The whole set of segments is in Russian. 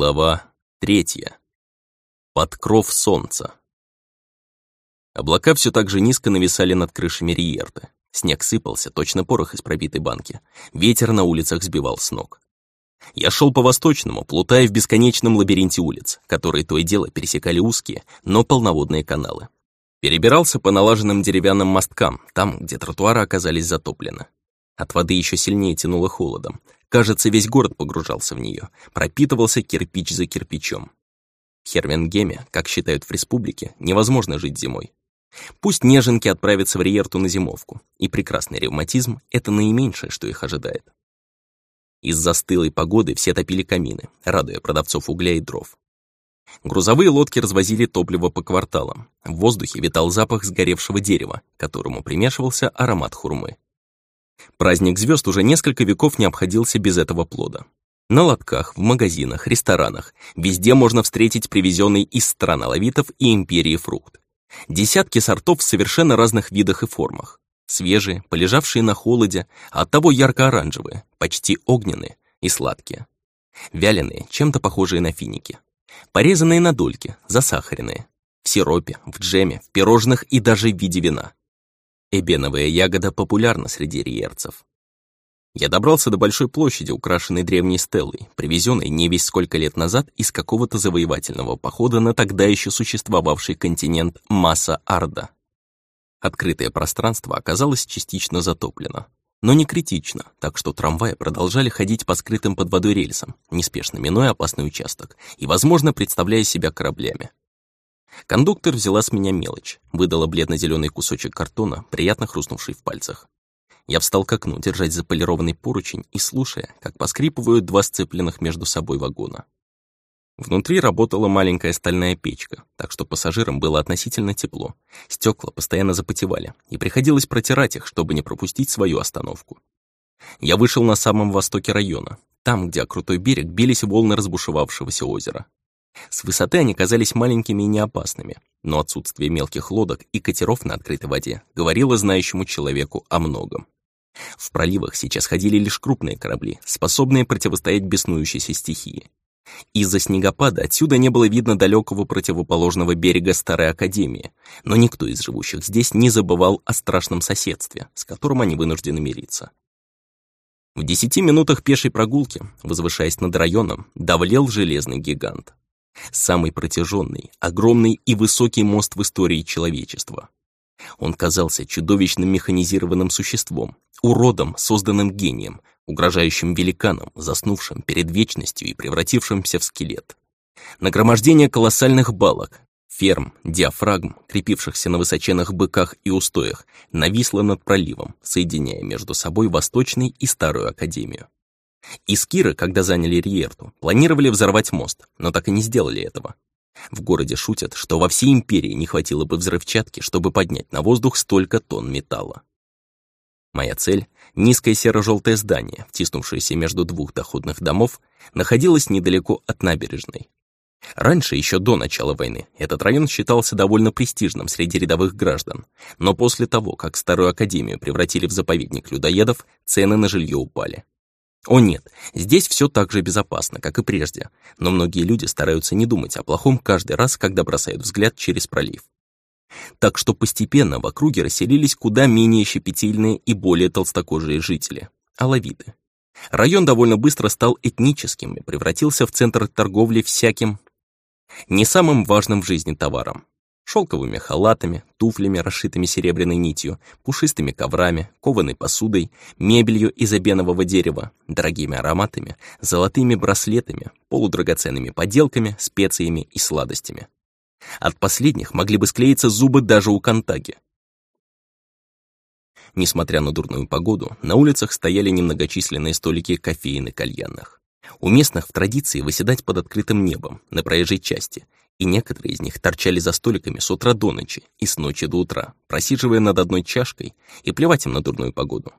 Глава третья. Подкров солнца. Облака все так же низко нависали над крышами Риерты. Снег сыпался, точно порох из пробитой банки. Ветер на улицах сбивал с ног. Я шел по восточному, плутая в бесконечном лабиринте улиц, которые то и дело пересекали узкие, но полноводные каналы. Перебирался по налаженным деревянным мосткам, там, где тротуары оказались затоплены. От воды еще сильнее тянуло холодом. Кажется, весь город погружался в нее, пропитывался кирпич за кирпичом. В Хервенгеме, как считают в республике, невозможно жить зимой. Пусть неженки отправятся в Риерту на зимовку, и прекрасный ревматизм — это наименьшее, что их ожидает. Из-за погоды все топили камины, радуя продавцов угля и дров. Грузовые лодки развозили топливо по кварталам. В воздухе витал запах сгоревшего дерева, которому примешивался аромат хурмы. Праздник звезд уже несколько веков не обходился без этого плода. На лотках, в магазинах, ресторанах везде можно встретить привезенный из стран алавитов и империи фрукт. Десятки сортов в совершенно разных видах и формах. Свежие, полежавшие на холоде, а оттого ярко-оранжевые, почти огненные и сладкие. Вяленые, чем-то похожие на финики. Порезанные на дольки, засахаренные. В сиропе, в джеме, в пирожных и даже в виде вина. Эбеновая ягода популярна среди риерцев. Я добрался до большой площади, украшенной древней стеллой, привезенной не весь сколько лет назад из какого-то завоевательного похода на тогда еще существовавший континент Масса-Арда. Открытое пространство оказалось частично затоплено. Но не критично, так что трамваи продолжали ходить по скрытым под водой рельсам, неспешно минуя опасный участок и, возможно, представляя себя кораблями. Кондуктор взяла с меня мелочь, выдала бледно-зеленый кусочек картона, приятно хрустнувший в пальцах. Я встал к окну, держать заполированный поручень и слушая, как поскрипывают два сцепленных между собой вагона. Внутри работала маленькая стальная печка, так что пассажирам было относительно тепло. Стекла постоянно запотевали, и приходилось протирать их, чтобы не пропустить свою остановку. Я вышел на самом востоке района, там, где о крутой берег бились волны разбушевавшегося озера. С высоты они казались маленькими и неопасными, но отсутствие мелких лодок и катеров на открытой воде говорило знающему человеку о многом. В проливах сейчас ходили лишь крупные корабли, способные противостоять беснующейся стихии. Из-за снегопада отсюда не было видно далекого противоположного берега Старой Академии, но никто из живущих здесь не забывал о страшном соседстве, с которым они вынуждены мириться. В десяти минутах пешей прогулки, возвышаясь над районом, давлел железный гигант. Самый протяженный, огромный и высокий мост в истории человечества. Он казался чудовищным механизированным существом, уродом, созданным гением, угрожающим великаном, заснувшим перед вечностью и превратившимся в скелет. Нагромождение колоссальных балок, ферм, диафрагм, крепившихся на высоченных быках и устоях, нависло над проливом, соединяя между собой Восточный и Старую Академию. Искиры, когда заняли Риерту, планировали взорвать мост, но так и не сделали этого. В городе шутят, что во всей империи не хватило бы взрывчатки, чтобы поднять на воздух столько тонн металла. Моя цель — низкое серо-желтое здание, втиснувшееся между двух доходных домов, находилось недалеко от набережной. Раньше, еще до начала войны, этот район считался довольно престижным среди рядовых граждан, но после того, как Старую Академию превратили в заповедник людоедов, цены на жилье упали. О нет, здесь все так же безопасно, как и прежде, но многие люди стараются не думать о плохом каждый раз, когда бросают взгляд через пролив. Так что постепенно в округе расселились куда менее щепетильные и более толстокожие жители — алавиты. Район довольно быстро стал этническим и превратился в центр торговли всяким не самым важным в жизни товаром шелковыми халатами, туфлями, расшитыми серебряной нитью, пушистыми коврами, кованой посудой, мебелью из обенового дерева, дорогими ароматами, золотыми браслетами, полудрагоценными поделками, специями и сладостями. От последних могли бы склеиться зубы даже у Кантаги. Несмотря на дурную погоду, на улицах стояли немногочисленные столики кофеин и кальянных. У местных в традиции выседать под открытым небом, на проезжей части, и некоторые из них торчали за столиками с утра до ночи и с ночи до утра, просиживая над одной чашкой и плевать им на дурную погоду.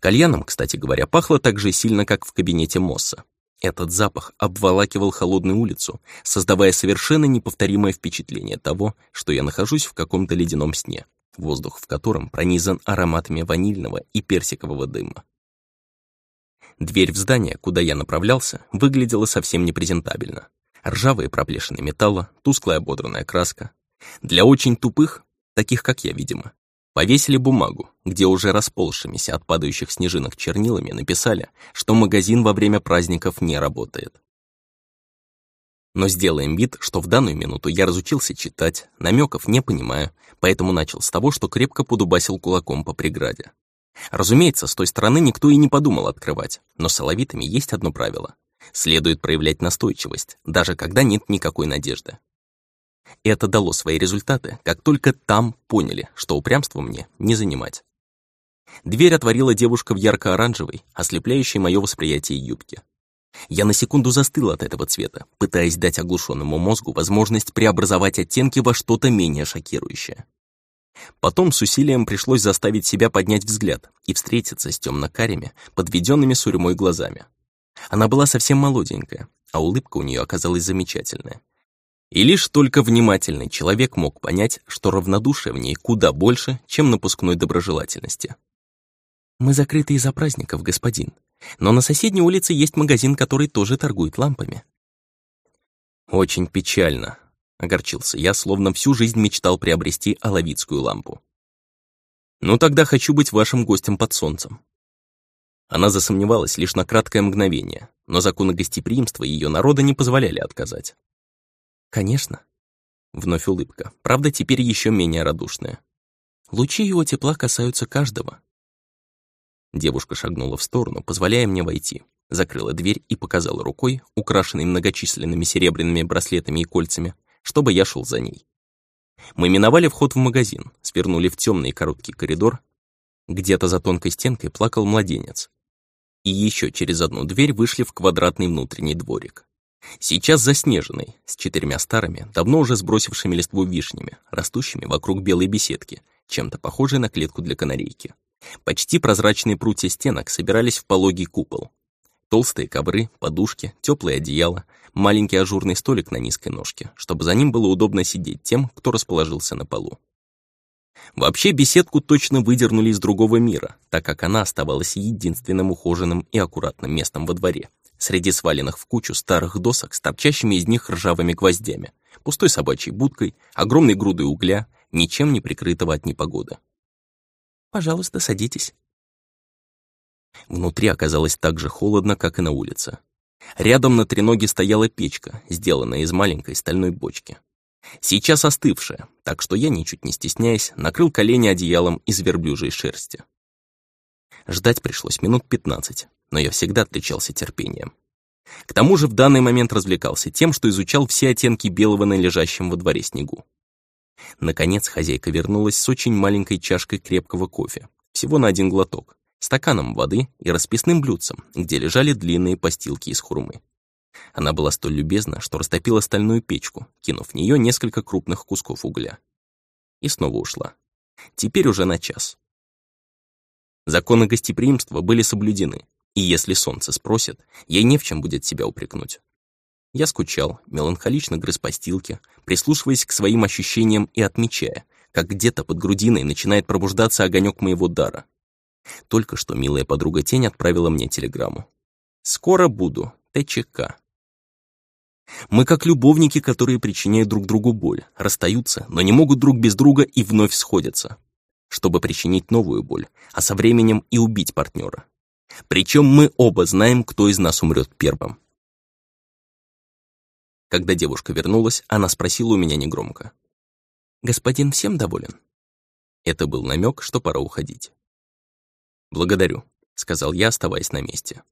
Кальяном, кстати говоря, пахло так же сильно, как в кабинете Мосса. Этот запах обволакивал холодную улицу, создавая совершенно неповторимое впечатление того, что я нахожусь в каком-то ледяном сне, воздух в котором пронизан ароматами ванильного и персикового дыма. Дверь в здание, куда я направлялся, выглядела совсем непрезентабельно. Ржавые проплешины металла, тусклая ободранная краска. Для очень тупых, таких как я, видимо, повесили бумагу, где уже расползшимися от падающих снежинок чернилами написали, что магазин во время праздников не работает. Но сделаем вид, что в данную минуту я разучился читать, намеков не понимаю, поэтому начал с того, что крепко подубасил кулаком по преграде. Разумеется, с той стороны никто и не подумал открывать, но с оловитами есть одно правило. Следует проявлять настойчивость, даже когда нет никакой надежды. Это дало свои результаты, как только там поняли, что упрямство мне не занимать. Дверь отворила девушка в ярко-оранжевой, ослепляющей мое восприятие юбке. Я на секунду застыл от этого цвета, пытаясь дать оглушенному мозгу возможность преобразовать оттенки во что-то менее шокирующее. Потом с усилием пришлось заставить себя поднять взгляд и встретиться с темно-карими, подведенными сурьмой глазами. Она была совсем молоденькая, а улыбка у нее оказалась замечательная. И лишь только внимательный человек мог понять, что равнодушие в ней куда больше, чем напускной доброжелательности. «Мы закрыты из-за праздников, господин», но на соседней улице есть магазин, который тоже торгует лампами. Очень печально, огорчился я, словно всю жизнь мечтал приобрести оловицкую лампу. Ну тогда хочу быть вашим гостем под солнцем. Она засомневалась лишь на краткое мгновение, но законы гостеприимства ее народа не позволяли отказать. «Конечно». Вновь улыбка, правда, теперь еще менее радушная. Лучи его тепла касаются каждого, Девушка шагнула в сторону, позволяя мне войти. Закрыла дверь и показала рукой, украшенной многочисленными серебряными браслетами и кольцами, чтобы я шел за ней. Мы миновали вход в магазин, свернули в темный короткий коридор. Где-то за тонкой стенкой плакал младенец. И еще через одну дверь вышли в квадратный внутренний дворик. Сейчас заснеженный, с четырьмя старыми, давно уже сбросившими листву вишнями, растущими вокруг белой беседки, чем-то похожей на клетку для канарейки. Почти прозрачные прутья стенок собирались в пологий купол. Толстые ковры, подушки, теплое одеяло, маленький ажурный столик на низкой ножке, чтобы за ним было удобно сидеть тем, кто расположился на полу. Вообще беседку точно выдернули из другого мира, так как она оставалась единственным ухоженным и аккуратным местом во дворе, среди сваленных в кучу старых досок с торчащими из них ржавыми гвоздями, пустой собачьей будкой, огромной грудой угля, ничем не прикрытого от непогоды. Пожалуйста, садитесь». Внутри оказалось так же холодно, как и на улице. Рядом на треноге стояла печка, сделанная из маленькой стальной бочки. Сейчас остывшая, так что я, ничуть не стесняясь, накрыл колени одеялом из верблюжьей шерсти. Ждать пришлось минут пятнадцать, но я всегда отличался терпением. К тому же в данный момент развлекался тем, что изучал все оттенки белого на лежащем во дворе снегу. Наконец хозяйка вернулась с очень маленькой чашкой крепкого кофе, всего на один глоток, стаканом воды и расписным блюдцем, где лежали длинные постилки из хурмы. Она была столь любезна, что растопила стальную печку, кинув в нее несколько крупных кусков угля. И снова ушла. Теперь уже на час. Законы гостеприимства были соблюдены, и если солнце спросит, ей не в чем будет себя упрекнуть. Я скучал, меланхолично грыз постилки, прислушиваясь к своим ощущениям и отмечая, как где-то под грудиной начинает пробуждаться огонек моего дара. Только что милая подруга Тень отправила мне телеграмму. «Скоро буду. ТЧК». Мы как любовники, которые причиняют друг другу боль, расстаются, но не могут друг без друга и вновь сходятся, чтобы причинить новую боль, а со временем и убить партнера. Причем мы оба знаем, кто из нас умрет первым. Когда девушка вернулась, она спросила у меня негромко. «Господин всем доволен?» Это был намек, что пора уходить. «Благодарю», — сказал я, оставаясь на месте.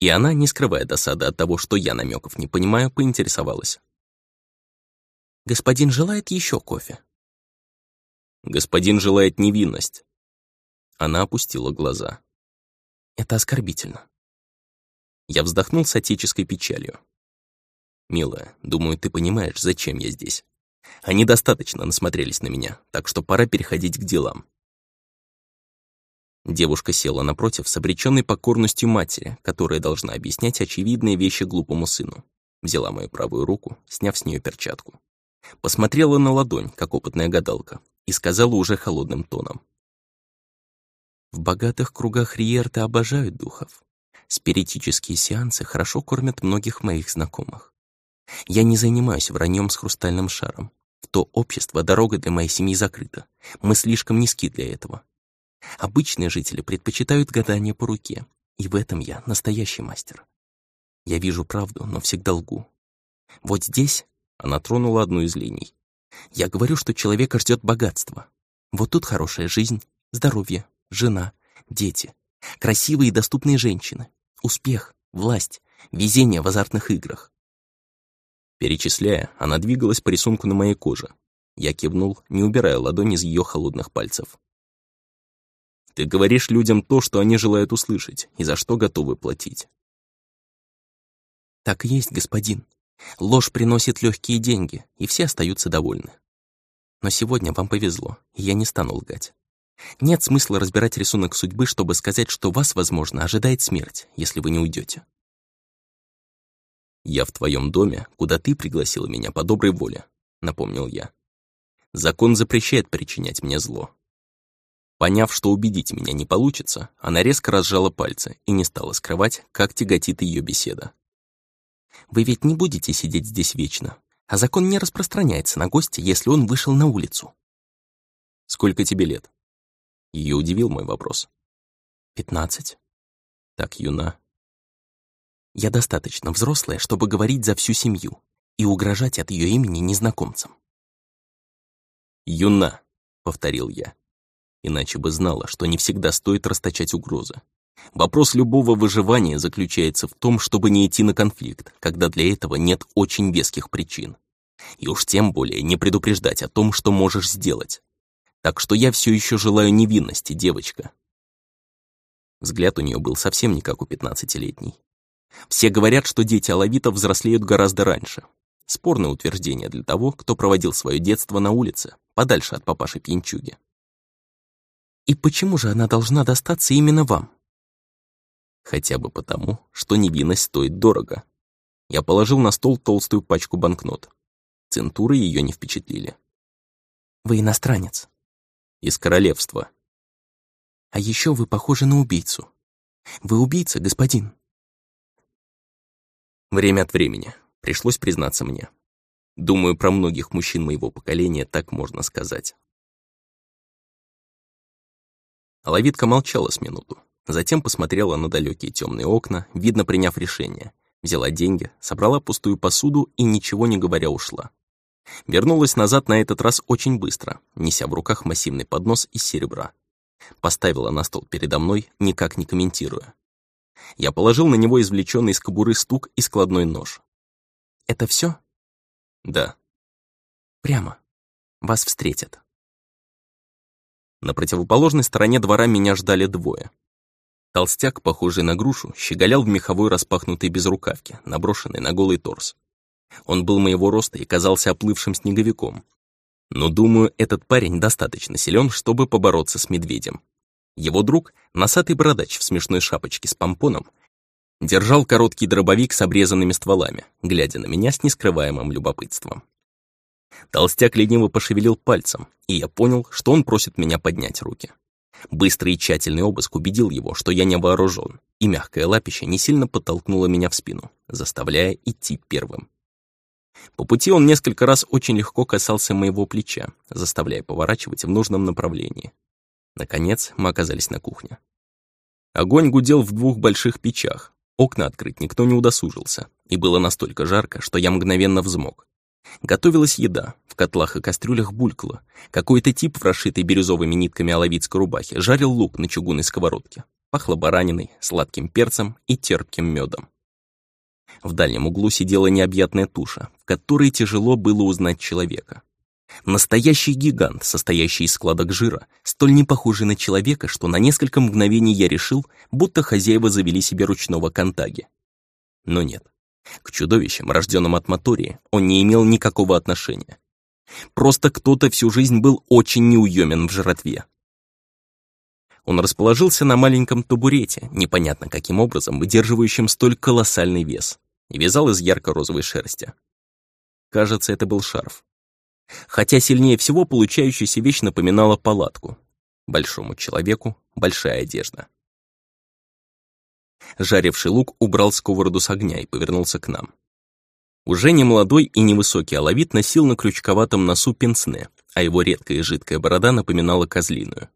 И она, не скрывая досады от того, что я намеков не понимаю, поинтересовалась. «Господин желает еще кофе?» «Господин желает невинность». Она опустила глаза. «Это оскорбительно». Я вздохнул с отеческой печалью. «Милая, думаю, ты понимаешь, зачем я здесь. Они достаточно насмотрелись на меня, так что пора переходить к делам». Девушка села напротив с обреченной покорностью матери, которая должна объяснять очевидные вещи глупому сыну. Взяла мою правую руку, сняв с нее перчатку. Посмотрела на ладонь, как опытная гадалка, и сказала уже холодным тоном. «В богатых кругах Риерты обожают духов. Спиритические сеансы хорошо кормят многих моих знакомых. Я не занимаюсь враньем с хрустальным шаром. В то общество дорога для моей семьи закрыта. Мы слишком низки для этого. Обычные жители предпочитают гадание по руке, и в этом я настоящий мастер. Я вижу правду, но всегда лгу. Вот здесь она тронула одну из линий. Я говорю, что человека ждет богатство. Вот тут хорошая жизнь, здоровье, жена, дети, красивые и доступные женщины, успех, власть, везение в азартных играх. Перечисляя, она двигалась по рисунку на моей коже. Я кивнул, не убирая ладони из ее холодных пальцев. «Ты говоришь людям то, что они желают услышать, и за что готовы платить». «Так и есть, господин. Ложь приносит легкие деньги, и все остаются довольны. Но сегодня вам повезло, и я не стану лгать. Нет смысла разбирать рисунок судьбы, чтобы сказать, что вас, возможно, ожидает смерть, если вы не уйдете. «Я в твоем доме, куда ты пригласила меня по доброй воле», — напомнил я. «Закон запрещает причинять мне зло». Поняв, что убедить меня не получится, она резко разжала пальцы и не стала скрывать, как тяготит ее беседа. «Вы ведь не будете сидеть здесь вечно, а закон не распространяется на гостя, если он вышел на улицу». «Сколько тебе лет?» Ее удивил мой вопрос. «Пятнадцать». «Так юна». «Я достаточно взрослая, чтобы говорить за всю семью и угрожать от ее имени незнакомцам». «Юна», — повторил я. Иначе бы знала, что не всегда стоит расточать угрозы. Вопрос любого выживания заключается в том, чтобы не идти на конфликт, когда для этого нет очень веских причин. И уж тем более не предупреждать о том, что можешь сделать. Так что я все еще желаю невинности, девочка. Взгляд у нее был совсем не как у пятнадцатилетней. Все говорят, что дети алавитов взрослеют гораздо раньше. Спорное утверждение для того, кто проводил свое детство на улице, подальше от папаши пьянчуги. И почему же она должна достаться именно вам? Хотя бы потому, что невинность стоит дорого. Я положил на стол толстую пачку банкнот. Центуры ее не впечатлили. Вы иностранец из королевства. А еще вы похожи на убийцу. Вы убийца, господин. Время от времени. Пришлось признаться мне. Думаю, про многих мужчин моего поколения так можно сказать. Ловитка молчала с минуту, затем посмотрела на далекие темные окна, видно, приняв решение. Взяла деньги, собрала пустую посуду и, ничего не говоря, ушла. Вернулась назад на этот раз очень быстро, неся в руках массивный поднос из серебра. Поставила на стол передо мной, никак не комментируя. Я положил на него извлеченный из кобуры стук и складной нож. «Это все? «Да». «Прямо. Вас встретят». На противоположной стороне двора меня ждали двое. Толстяк, похожий на грушу, щеголял в меховой распахнутой безрукавке, наброшенной на голый торс. Он был моего роста и казался оплывшим снеговиком. Но, думаю, этот парень достаточно силен, чтобы побороться с медведем. Его друг, носатый бородач в смешной шапочке с помпоном, держал короткий дробовик с обрезанными стволами, глядя на меня с нескрываемым любопытством. Толстяк лениво пошевелил пальцем, и я понял, что он просит меня поднять руки. Быстрый и тщательный обыск убедил его, что я не вооружен, и мягкое лапище не сильно подтолкнуло меня в спину, заставляя идти первым. По пути он несколько раз очень легко касался моего плеча, заставляя поворачивать в нужном направлении. Наконец мы оказались на кухне. Огонь гудел в двух больших печах. Окна открыть никто не удосужился, и было настолько жарко, что я мгновенно взмок. Готовилась еда, в котлах и кастрюлях булькало. Какой-то тип в расшитой бирюзовыми нитками оловицкой рубахе жарил лук на чугунной сковородке. Пахло бараниной, сладким перцем и терпким медом. В дальнем углу сидела необъятная туша, в которой тяжело было узнать человека. Настоящий гигант, состоящий из складок жира, столь не похожий на человека, что на несколько мгновений я решил, будто хозяева завели себе ручного контаги. Но нет. К чудовищам, рожденным от Мотории, он не имел никакого отношения. Просто кто-то всю жизнь был очень неуемен в жратве. Он расположился на маленьком табурете, непонятно каким образом выдерживающем столь колоссальный вес, и вязал из ярко-розовой шерсти. Кажется, это был шарф. Хотя сильнее всего получающаяся вещь напоминала палатку. Большому человеку большая одежда. Жаривший лук убрал сковороду с огня и повернулся к нам. Уже не молодой и невысокий алавит носил на крючковатом носу пенсне, а его редкая жидкая борода напоминала козлиную.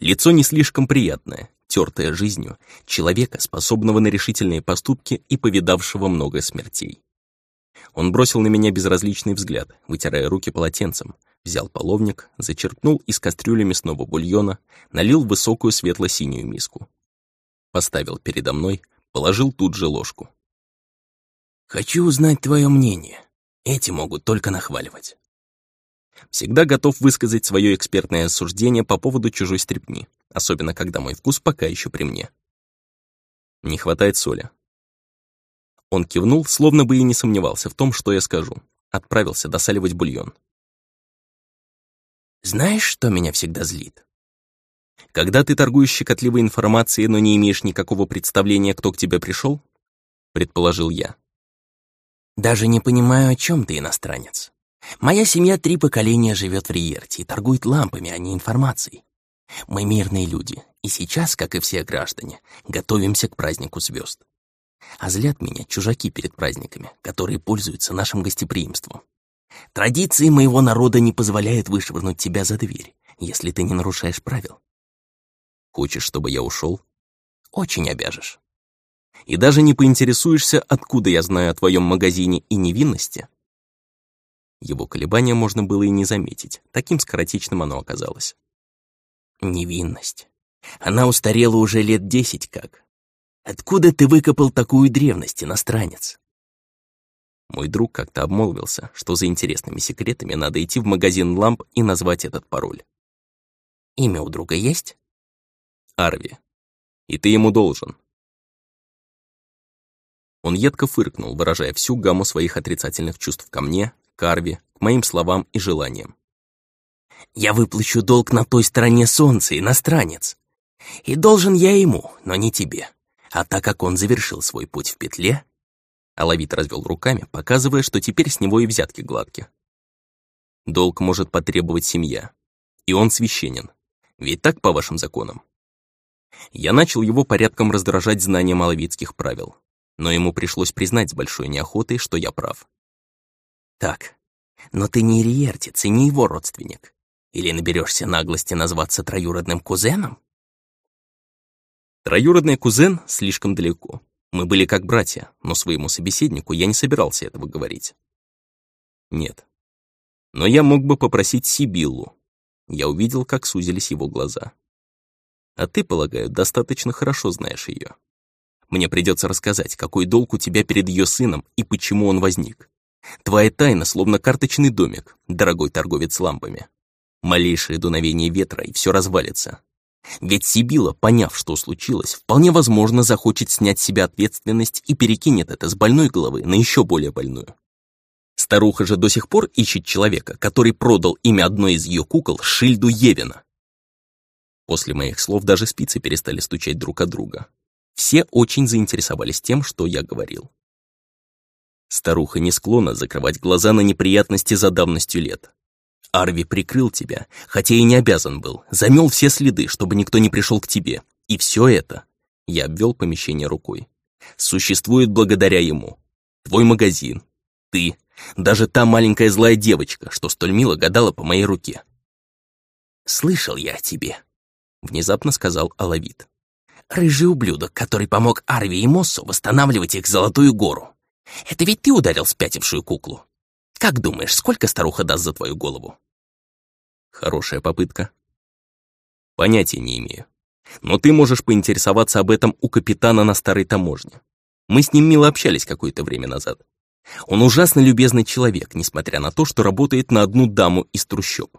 Лицо не слишком приятное, тертое жизнью, человека, способного на решительные поступки и повидавшего много смертей. Он бросил на меня безразличный взгляд, вытирая руки полотенцем, взял половник, зачерпнул из кастрюли мясного бульона, налил в высокую светло-синюю миску. Поставил передо мной, положил тут же ложку. «Хочу узнать твое мнение. Эти могут только нахваливать». Всегда готов высказать свое экспертное суждение по поводу чужой стрепни, особенно когда мой вкус пока еще при мне. Не хватает соли. Он кивнул, словно бы и не сомневался в том, что я скажу. Отправился досаливать бульон. Знаешь, что меня всегда злит? Когда ты торгуешь щекотливой информацией, но не имеешь никакого представления, кто к тебе пришел, предположил я. Даже не понимаю, о чем ты, иностранец. Моя семья три поколения живет в Риерте и торгует лампами, а не информацией. Мы мирные люди, и сейчас, как и все граждане, готовимся к празднику звезд. А злят меня чужаки перед праздниками, которые пользуются нашим гостеприимством. Традиции моего народа не позволяют вышвырнуть тебя за дверь, если ты не нарушаешь правил. Хочешь, чтобы я ушел? Очень обяжешь и даже не поинтересуешься, откуда я знаю о твоем магазине и невинности? Его колебания можно было и не заметить, таким скоротечным оно оказалось. Невинность. Она устарела уже лет десять как. Откуда ты выкопал такую древность, иностранец? Мой друг как-то обмолвился, что за интересными секретами надо идти в магазин ламп и назвать этот пароль. Имя у друга есть? Арви. И ты ему должен. Он едко фыркнул, выражая всю гамму своих отрицательных чувств ко мне, к Арви, к моим словам и желаниям. «Я выплачу долг на той стороне солнца, иностранец. И должен я ему, но не тебе. А так как он завершил свой путь в петле...» Алавит развел руками, показывая, что теперь с него и взятки гладки. «Долг может потребовать семья. И он священен. Ведь так по вашим законам?» Я начал его порядком раздражать знанием алавитских правил но ему пришлось признать с большой неохотой, что я прав. «Так, но ты не риертец и не его родственник. Или наберешься наглости назваться троюродным кузеном?» Троюродный кузен слишком далеко. Мы были как братья, но своему собеседнику я не собирался этого говорить. Нет. Но я мог бы попросить Сибиллу. Я увидел, как сузились его глаза. А ты, полагаю, достаточно хорошо знаешь ее. Мне придется рассказать, какой долг у тебя перед ее сыном и почему он возник. Твоя тайна словно карточный домик, дорогой торговец лампами. Малейшее дуновение ветра, и все развалится. Ведь Сибила, поняв, что случилось, вполне возможно захочет снять с себя ответственность и перекинет это с больной головы на еще более больную. Старуха же до сих пор ищет человека, который продал имя одной из ее кукол Шильду Евина. После моих слов даже спицы перестали стучать друг от друга. Все очень заинтересовались тем, что я говорил. Старуха не склонна закрывать глаза на неприятности за давностью лет. Арви прикрыл тебя, хотя и не обязан был, замел все следы, чтобы никто не пришел к тебе. И все это, я обвел помещение рукой, существует благодаря ему. Твой магазин, ты, даже та маленькая злая девочка, что столь мило гадала по моей руке. «Слышал я о тебе», — внезапно сказал Алавит. Рыжий ублюдок, который помог Арви и Моссу восстанавливать их Золотую гору. Это ведь ты ударил спятившую куклу. Как думаешь, сколько старуха даст за твою голову? Хорошая попытка. Понятия не имею. Но ты можешь поинтересоваться об этом у капитана на старой таможне. Мы с ним мило общались какое-то время назад. Он ужасно любезный человек, несмотря на то, что работает на одну даму из трущоб.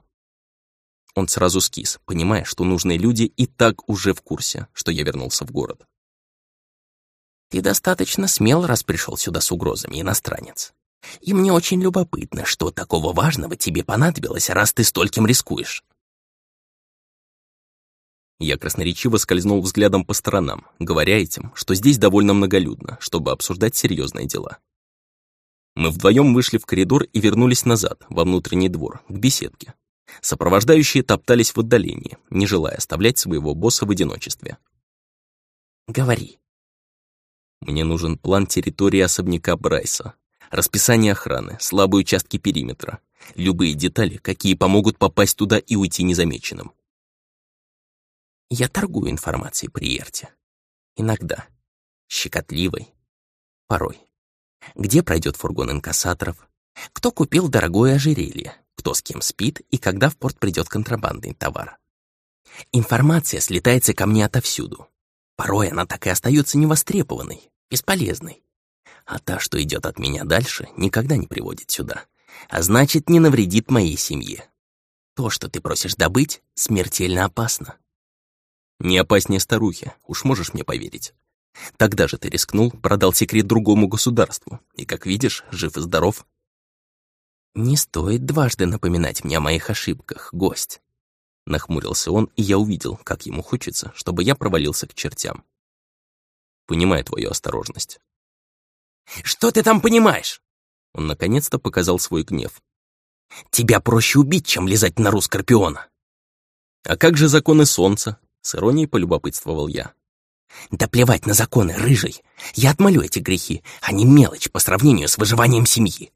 Он сразу скис, понимая, что нужные люди и так уже в курсе, что я вернулся в город. «Ты достаточно смел, раз пришел сюда с угрозами, иностранец. И мне очень любопытно, что такого важного тебе понадобилось, раз ты стольким рискуешь». Я красноречиво скользнул взглядом по сторонам, говоря этим, что здесь довольно многолюдно, чтобы обсуждать серьезные дела. Мы вдвоем вышли в коридор и вернулись назад, во внутренний двор, к беседке, Сопровождающие топтались в отдалении, не желая оставлять своего босса в одиночестве. «Говори». Мне нужен план территории особняка Брайса, расписание охраны, слабые участки периметра, любые детали, какие помогут попасть туда и уйти незамеченным. Я торгую информацией при Ерте. Иногда. Щекотливой. Порой. Где пройдет фургон инкассаторов? Кто купил дорогое ожерелье? Кто с кем спит и когда в порт придет контрабандный товар? Информация слетается ко мне отовсюду. Порой она так и остается невостребованной, бесполезной. А та, что идет от меня дальше, никогда не приводит сюда. А значит, не навредит моей семье. То, что ты просишь добыть, смертельно опасно. Не опаснее старухи, уж можешь мне поверить. Тогда же ты рискнул, продал секрет другому государству, и, как видишь, жив и здоров. Не стоит дважды напоминать мне о моих ошибках, гость. Нахмурился он, и я увидел, как ему хочется, чтобы я провалился к чертям. Понимаю твою осторожность. «Что ты там понимаешь?» Он наконец-то показал свой гнев. «Тебя проще убить, чем лизать на Скорпиона!» «А как же законы солнца?» — с иронией полюбопытствовал я. «Да плевать на законы, рыжий! Я отмолю эти грехи, они мелочь по сравнению с выживанием семьи!»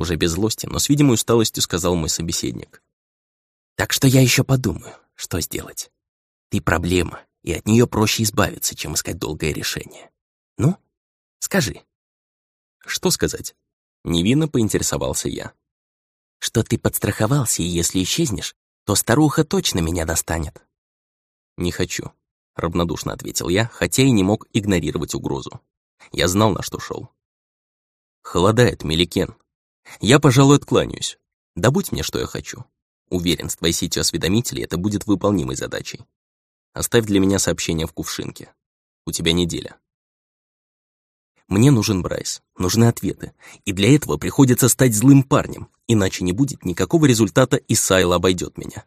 Уже без злости, но с видимой усталостью сказал мой собеседник. «Так что я еще подумаю, что сделать. Ты проблема, и от нее проще избавиться, чем искать долгое решение. Ну, скажи». «Что сказать?» Невинно поинтересовался я. «Что ты подстраховался, и если исчезнешь, то старуха точно меня достанет». «Не хочу», — равнодушно ответил я, хотя и не мог игнорировать угрозу. Я знал, на что шел. «Холодает, Меликен. Я, пожалуй, откланяюсь. Добудь мне, что я хочу. Уверен, с твоей сетью осведомителей это будет выполнимой задачей. Оставь для меня сообщение в кувшинке. У тебя неделя. Мне нужен Брайс, нужны ответы, и для этого приходится стать злым парнем, иначе не будет никакого результата, и Сайла обойдет меня.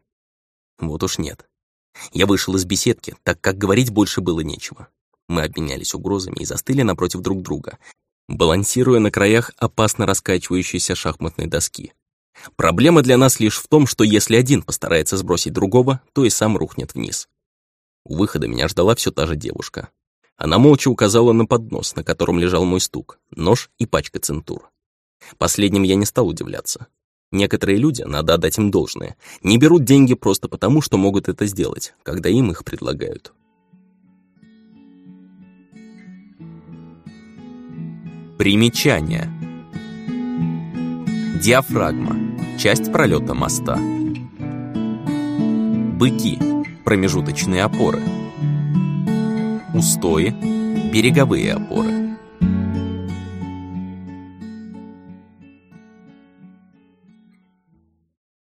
Вот уж нет. Я вышел из беседки, так как говорить больше было нечего. Мы обменялись угрозами и застыли напротив друг друга, балансируя на краях опасно раскачивающейся шахматной доски. Проблема для нас лишь в том, что если один постарается сбросить другого, то и сам рухнет вниз. У выхода меня ждала все та же девушка. Она молча указала на поднос, на котором лежал мой стук, нож и пачка центур. Последним я не стал удивляться. Некоторые люди, надо отдать им должное, не берут деньги просто потому, что могут это сделать, когда им их предлагают. Примечание. Диафрагма. Часть пролета моста. Быки. Промежуточные опоры. Устои. Береговые опоры.